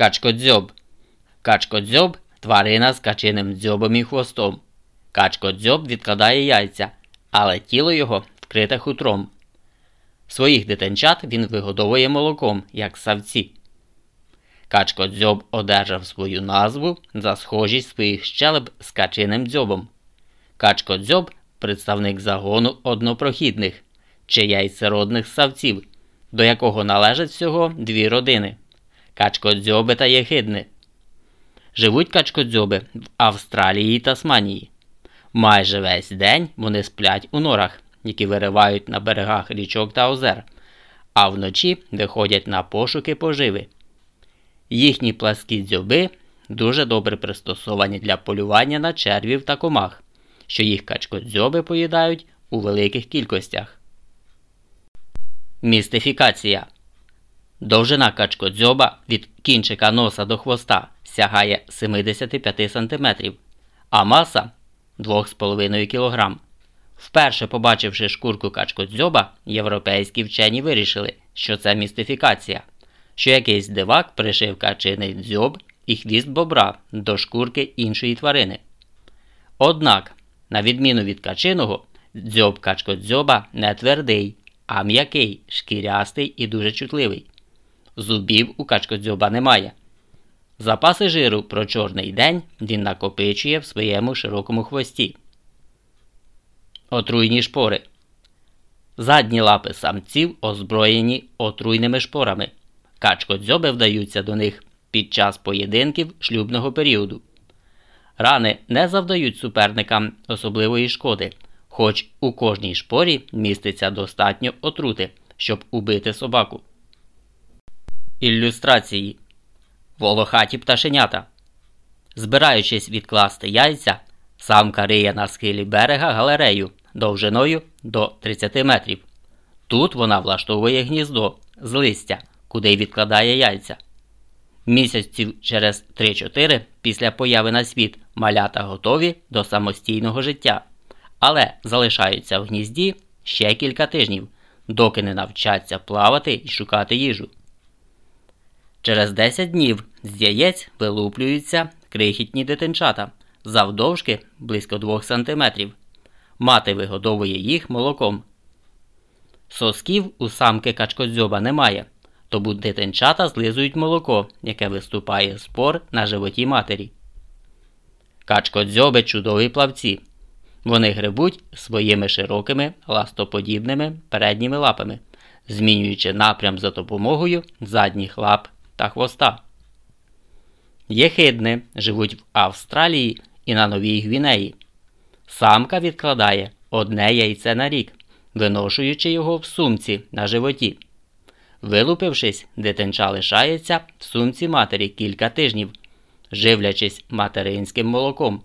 Качкодзьоб. Качкодзьоб тварина з качиним дзьобом і хвостом. Качкодзьоб відкладає яйця, але тіло його вкрите хутром. Своїх дитинчат він вигодовує молоком, як савці. Качкодзьоб одержав свою назву за схожість своїх щелеп з качиним дзьобом. Качкодзьоб представник загону однопрохідних чи яйцеродних савців, до якого належать всього дві родини качкодзьоби та єхидни. Живуть качкодзьоби в Австралії і Тасманії. Майже весь день вони сплять у норах, які виривають на берегах річок та озер, а вночі виходять на пошуки поживи. Їхні пласкі дзьоби дуже добре пристосовані для полювання на червів та комах, що їх качкодзьоби поїдають у великих кількостях. Містифікація Довжина качкодзьоба від кінчика носа до хвоста сягає 75 см, а маса 2,5 кг. Вперше побачивши шкурку качкодзьоба, європейські вчені вирішили, що це містифікація, що якийсь дивак пришив качиний дзьоб і хвіст бобра до шкурки іншої тварини. Однак, на відміну від качиного, дзьоб качкодзьоба не твердий, а м'який, шкірястий і дуже чутливий. Зубів у качкодзьоба немає. Запаси жиру про чорний день він накопичує в своєму широкому хвості. Отруйні шпори. Задні лапи самців озброєні отруйними шпорами. Качкодзьоби вдаються до них під час поєдинків шлюбного періоду. Рани не завдають суперникам особливої шкоди, хоч у кожній шпорі міститься достатньо отрути, щоб убити собаку. Ілюстрації Волохаті пташенята. Збираючись відкласти яйця, самка риє на схилі берега галерею довжиною до 30 метрів. Тут вона влаштовує гніздо з листя, куди відкладає яйця. Місяців через 3-4 після появи на світ малята готові до самостійного життя, але залишаються в гнізді ще кілька тижнів, доки не навчаться плавати і шукати їжу. Через 10 днів з яєць вилуплюються крихітні дитинчата завдовжки близько 2 см. Мати вигодовує їх молоком. Сосків у самки качкодзьоба немає, тому дитинчата злизують молоко, яке виступає з пор на животі матері. Качкодзьоби чудові плавці. Вони грибуть своїми широкими ластоподібними передніми лапами, змінюючи напрям за допомогою задніх лап та хвоста. Єхидни живуть в Австралії і на Новій Гвінеї. Самка відкладає одне яйце на рік, виношуючи його в сумці на животі. Вилупившись, дитинча лишається в сумці матері кілька тижнів, живлячись материнським молоком.